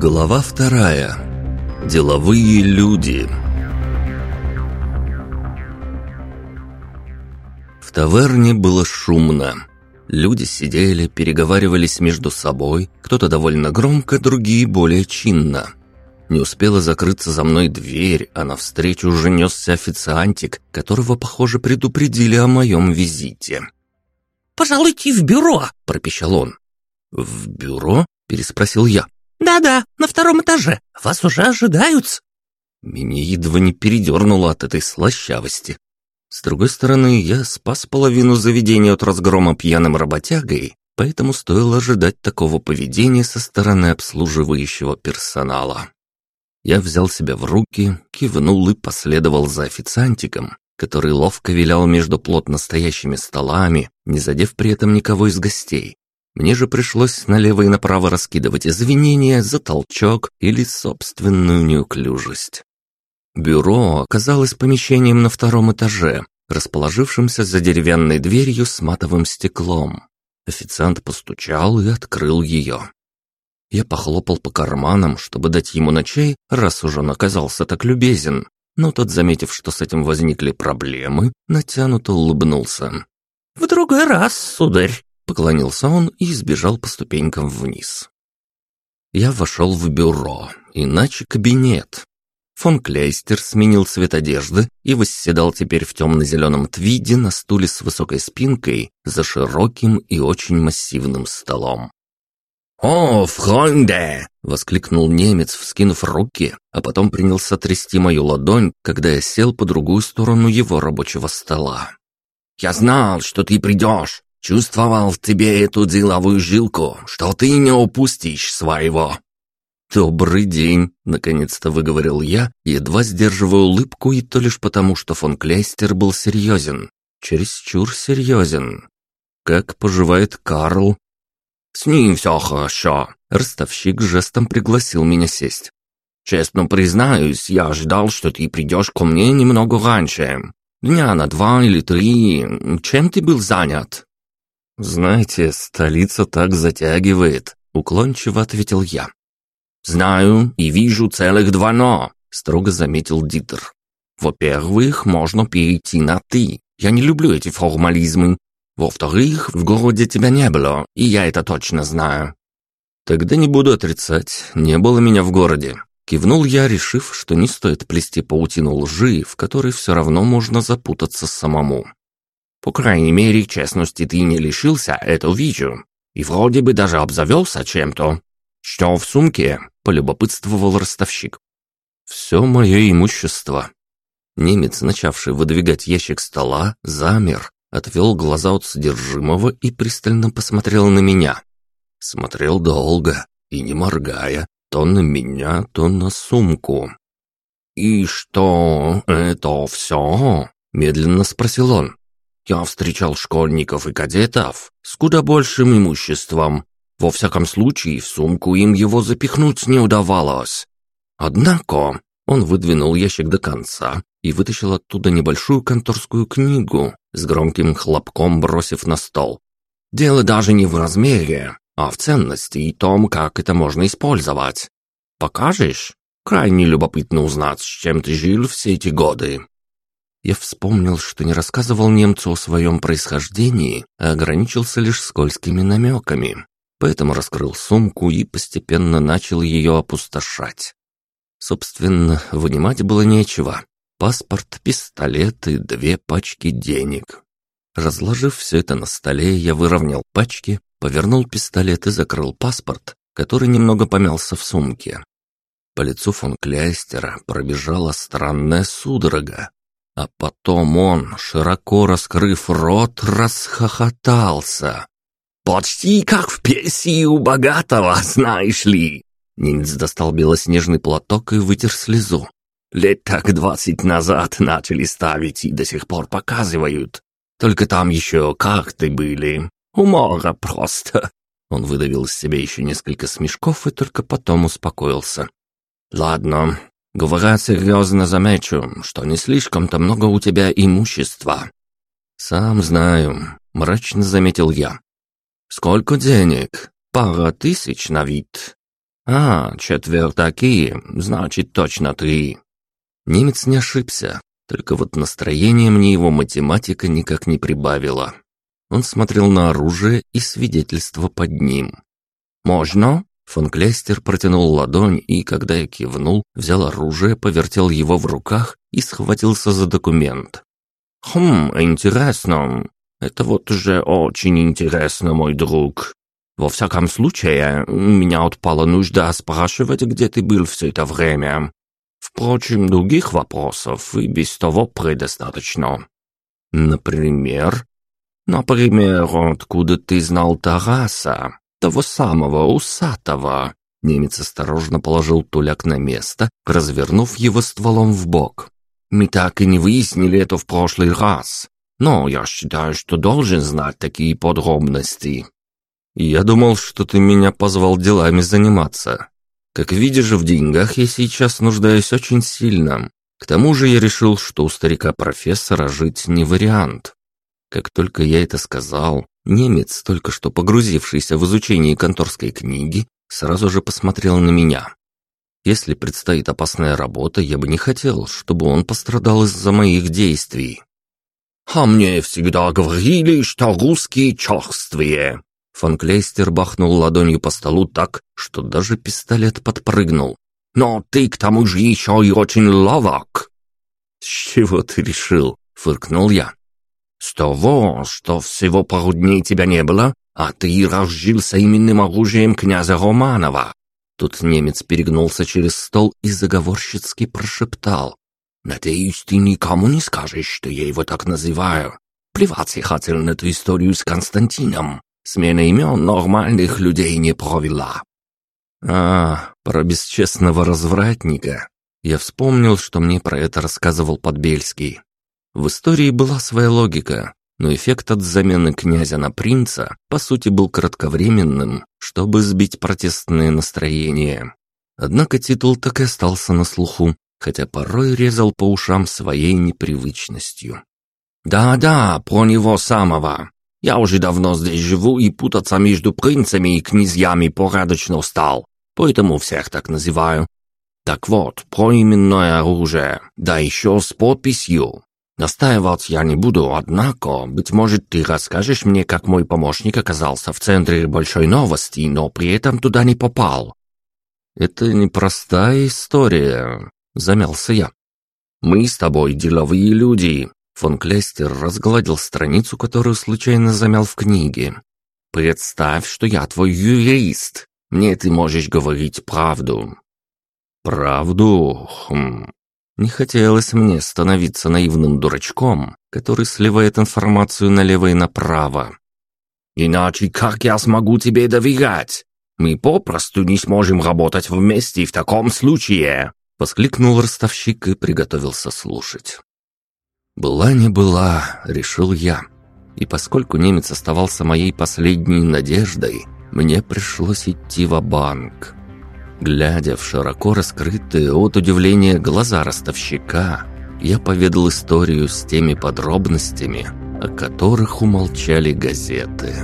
Глава вторая. Деловые люди. В таверне было шумно. Люди сидели, переговаривались между собой, кто-то довольно громко, другие более чинно. Не успела закрыться за мной дверь, а навстречу уже несся официантик, которого, похоже, предупредили о моем визите. «Пожалуйте в бюро!» – пропищал он. «В бюро?» – переспросил я. «Да-да, на втором этаже. Вас уже ожидают». Меня едва не передернуло от этой слащавости. С другой стороны, я спас половину заведения от разгрома пьяным работягой, поэтому стоило ожидать такого поведения со стороны обслуживающего персонала. Я взял себя в руки, кивнул и последовал за официантиком, который ловко вилял между плотно стоящими столами, не задев при этом никого из гостей. Мне же пришлось налево и направо раскидывать извинения за толчок или собственную неуклюжесть. Бюро оказалось помещением на втором этаже, расположившимся за деревянной дверью с матовым стеклом. Официант постучал и открыл ее. Я похлопал по карманам, чтобы дать ему на чай, раз уж он оказался так любезен, но тот, заметив, что с этим возникли проблемы, натянуто улыбнулся. «В другой раз, сударь!» — поклонился он и сбежал по ступенькам вниз. Я вошел в бюро, иначе кабинет. Фон Клейстер сменил цвет одежды и восседал теперь в темно-зеленом твиде на стуле с высокой спинкой за широким и очень массивным столом. «О, фройнде!» — воскликнул немец, вскинув руки, а потом принялся трясти мою ладонь, когда я сел по другую сторону его рабочего стола. «Я знал, что ты придешь. Чувствовал в тебе эту деловую жилку, что ты не упустишь своего». «Добрый день», — наконец-то выговорил я, едва сдерживая улыбку, и то лишь потому, что фон Клейстер был серьезен. Чересчур серьезен. «Как поживает Карл?» «С ним все хорошо», — ростовщик жестом пригласил меня сесть. «Честно признаюсь, я ожидал, что ты придешь ко мне немного раньше. Дня на два или три. Чем ты был занят?» «Знаете, столица так затягивает», — уклончиво ответил я. «Знаю и вижу целых два «но», — строго заметил Дитер. «Во-первых, можно перейти на «ты». Я не люблю эти формализмы. Во-вторых, в городе тебя не было, и я это точно знаю». «Тогда не буду отрицать, не было меня в городе». Кивнул я, решив, что не стоит плести паутину лжи, в которой все равно можно запутаться самому. «По крайней мере, честности ты не лишился, это вижу. И вроде бы даже обзавелся чем-то. Что в сумке?» – полюбопытствовал ростовщик. «Все мое имущество». Немец, начавший выдвигать ящик стола, замер, отвел глаза от содержимого и пристально посмотрел на меня. Смотрел долго и не моргая, то на меня, то на сумку. «И что, это все?» – медленно спросил он. «Я встречал школьников и кадетов с куда большим имуществом. Во всяком случае, в сумку им его запихнуть не удавалось. Однако он выдвинул ящик до конца и вытащил оттуда небольшую конторскую книгу, с громким хлопком бросив на стол. «Дело даже не в размере, а в ценности и том, как это можно использовать. Покажешь? Крайне любопытно узнать, с чем ты жил все эти годы». Я вспомнил, что не рассказывал немцу о своем происхождении, а ограничился лишь скользкими намеками, поэтому раскрыл сумку и постепенно начал ее опустошать. Собственно, вынимать было нечего. Паспорт, пистолет и две пачки денег. Разложив все это на столе, я выровнял пачки, повернул пистолет и закрыл паспорт, который немного помялся в сумке. По лицу фон Кляйстера пробежала странная судорога, а потом он, широко раскрыв рот, расхохотался. «Почти как в песне у богатого, знаешь ли!» Немец достал белоснежный платок и вытер слезу. Лет так двадцать назад начали ставить и до сих пор показывают. Только там еще карты были. Умора просто. Он выдавил из себя еще несколько смешков и только потом успокоился. «Ладно, говоря серьезно, замечу, что не слишком-то много у тебя имущества». «Сам знаю», — мрачно заметил я. «Сколько денег? Пара тысяч на вид. «А, четвертаки, значит, точно три». Немец не ошибся, только вот настроение мне его математика никак не прибавила. Он смотрел на оружие и свидетельство под ним. «Можно?» Фон Клейстер протянул ладонь и, когда я кивнул, взял оружие, повертел его в руках и схватился за документ. «Хм, интересно. Это вот уже очень интересно, мой друг. Во всяком случае, меня отпала нужда спрашивать, где ты был все это время. Впрочем, других вопросов и без того предостаточно. Например? Например, откуда ты знал Тараса, того самого усатого? Немец осторожно положил туляк на место, развернув его стволом в бок. Мы так и не выяснили это в прошлый раз. Но я считаю, что должен знать такие подробности. Я думал, что ты меня позвал делами заниматься. Как видишь, в деньгах я сейчас нуждаюсь очень сильно. К тому же я решил, что у старика-профессора жить не вариант. Как только я это сказал, немец, только что погрузившийся в изучение конторской книги, сразу же посмотрел на меня. Если предстоит опасная работа, я бы не хотел, чтобы он пострадал из-за моих действий. «А мне всегда говорили, что русские черствые», Фон Клейстер бахнул ладонью по столу так, что даже пистолет подпрыгнул. «Но ты к тому же еще и очень ловок!» «С чего ты решил?» — фыркнул я. «С того, что всего пару дней тебя не было, а ты разжился именным оружием князя Романова». Тут немец перегнулся через стол и заговорщицки прошептал. «Надеюсь, ты никому не скажешь, что я его так называю. Плевать я хотел на эту историю с Константином. Смена имен нормальных людей не провела. А, про бесчестного развратника. Я вспомнил, что мне про это рассказывал Подбельский. В истории была своя логика, но эффект от замены князя на принца, по сути, был кратковременным, чтобы сбить протестные настроения. Однако титул так и остался на слуху, хотя порой резал по ушам своей непривычностью. «Да-да, про него самого. Я уже давно здесь живу и путаться между принцами и князьями порядочно стал, поэтому всех так называю. Так вот, про именное оружие, да еще с подписью. Настаивать я не буду, однако, быть может, ты расскажешь мне, как мой помощник оказался в центре большой новости, но при этом туда не попал. Это непростая история, замялся я. Мы с тобой деловые люди, Фон Клестер разгладил страницу, которую случайно замял в книге. «Представь, что я твой юрист. Мне ты можешь говорить правду». «Правду? Хм. Не хотелось мне становиться наивным дурачком, который сливает информацию налево и направо. «Иначе как я смогу тебе доверять? Мы попросту не сможем работать вместе в таком случае!» Воскликнул ростовщик и приготовился слушать. «Была не была», — решил я. И поскольку немец оставался моей последней надеждой, мне пришлось идти в банк Глядя в широко раскрытые от удивления глаза ростовщика, я поведал историю с теми подробностями, о которых умолчали газеты.